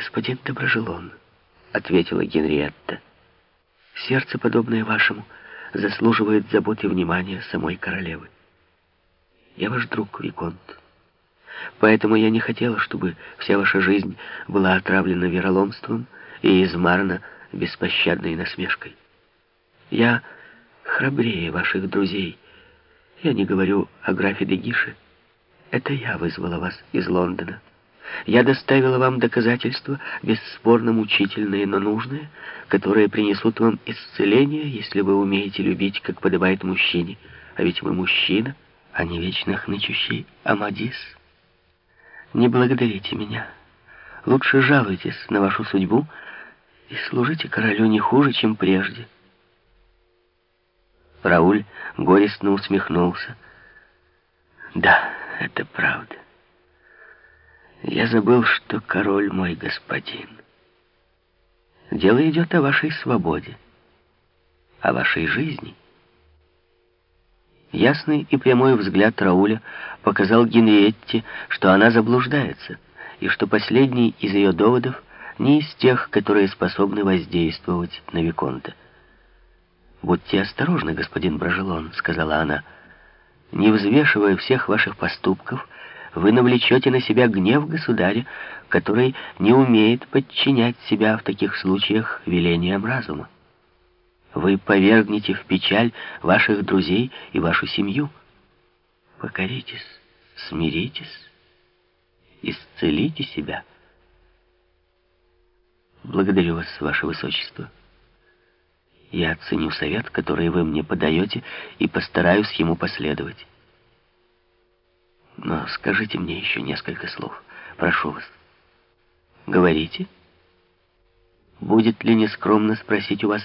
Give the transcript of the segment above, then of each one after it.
господин Доброжелон, ответила Генриетта. Сердце, подобное вашему, заслуживает заботы и внимания самой королевы. Я ваш друг, Виконт. Поэтому я не хотела, чтобы вся ваша жизнь была отравлена вероломством и измарана беспощадной насмешкой. Я храбрее ваших друзей. Я не говорю о графе Дегише. Это я вызвала вас из Лондона. Я доставила вам доказательства, бесспорно мучительные, но нужные, которые принесут вам исцеление, если вы умеете любить, как подобает мужчине. А ведь вы мужчина, а не вечно хнычущий Амадис. Не благодарите меня. Лучше жалуйтесь на вашу судьбу и служите королю не хуже, чем прежде. Рауль горестно усмехнулся. Да, это правда. Я забыл, что король мой господин. Дело идет о вашей свободе, о вашей жизни. Ясный и прямой взгляд Рауля показал Генриетте, что она заблуждается, и что последний из ее доводов не из тех, которые способны воздействовать на Виконта. «Будьте осторожны, господин Брожелон», — сказала она. «Не взвешивая всех ваших поступков, вы навлечете на себя гнев государя, который не умеет подчинять себя в таких случаях велениям разума. Вы повергнете в печаль ваших друзей и вашу семью. Покоритесь, смиритесь, исцелите себя. Благодарю вас, ваше высочество». Я оценю совет, который вы мне подаете, и постараюсь ему последовать. Но скажите мне еще несколько слов. Прошу вас. Говорите. Будет ли нескромно спросить у вас,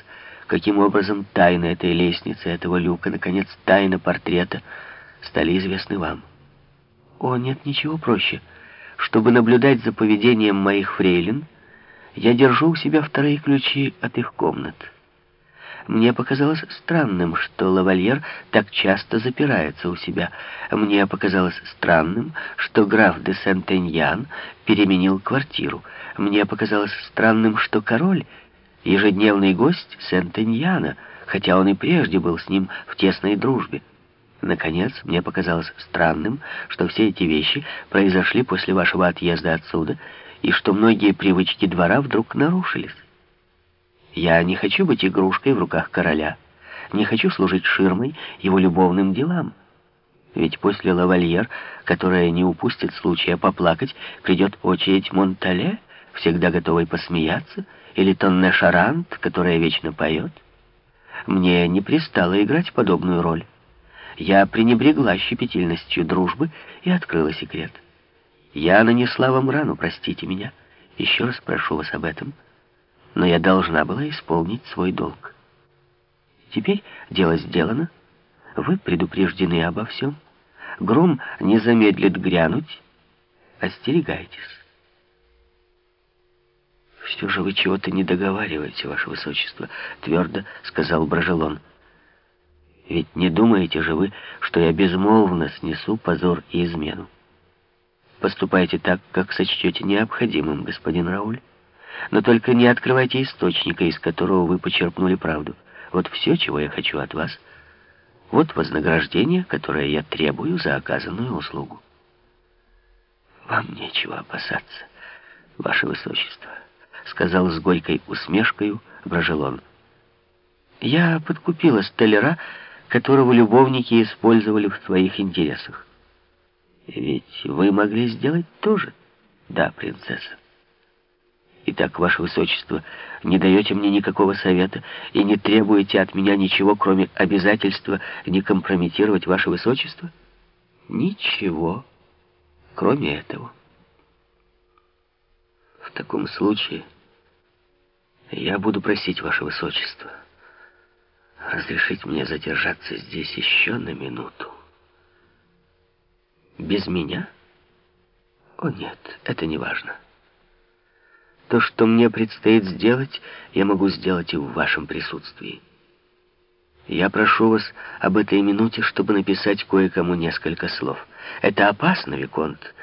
каким образом тайна этой лестницы, этого люка, наконец, тайна портрета стали известны вам? О, нет, ничего проще. Чтобы наблюдать за поведением моих фрейлин, я держу у себя вторые ключи от их комнат. Мне показалось странным, что лавальер так часто запирается у себя. Мне показалось странным, что граф де Сентеньян переменил квартиру. Мне показалось странным, что король — ежедневный гость Сентеньяна, хотя он и прежде был с ним в тесной дружбе. Наконец, мне показалось странным, что все эти вещи произошли после вашего отъезда отсюда, и что многие привычки двора вдруг нарушились. Я не хочу быть игрушкой в руках короля. Не хочу служить ширмой его любовным делам. Ведь после лавальер, которая не упустит случая поплакать, придет очередь Монтале, всегда готовой посмеяться, или Тонне Шарант, которая вечно поет. Мне не пристало играть подобную роль. Я пренебрегла щепетильностью дружбы и открыла секрет. Я нанесла вам рану, простите меня. Еще раз прошу вас об этом но я должна была исполнить свой долг. Теперь дело сделано. Вы предупреждены обо всем. Гром не замедлит грянуть. Остерегайтесь. «Все же вы чего-то не договариваете, ваше высочество», — твердо сказал Брожелон. «Ведь не думаете же вы, что я безмолвно снесу позор и измену? Поступайте так, как сочтете необходимым, господин Рауль». Но только не открывайте источника, из которого вы почерпнули правду. Вот все, чего я хочу от вас. Вот вознаграждение, которое я требую за оказанную услугу. Вам нечего опасаться, ваше высочество, сказал с горькой усмешкой Брожелон. Я подкупила столяра, которого любовники использовали в своих интересах. Ведь вы могли сделать тоже, да, принцесса. Итак, ваше высочество, не даете мне никакого совета и не требуете от меня ничего, кроме обязательства не компрометировать ваше высочество? Ничего, кроме этого. В таком случае я буду просить ваше высочество разрешить мне задержаться здесь еще на минуту. Без меня? О нет, это не важно. То, что мне предстоит сделать, я могу сделать и в вашем присутствии. Я прошу вас об этой минуте, чтобы написать кое-кому несколько слов. Это опасно, Виконт,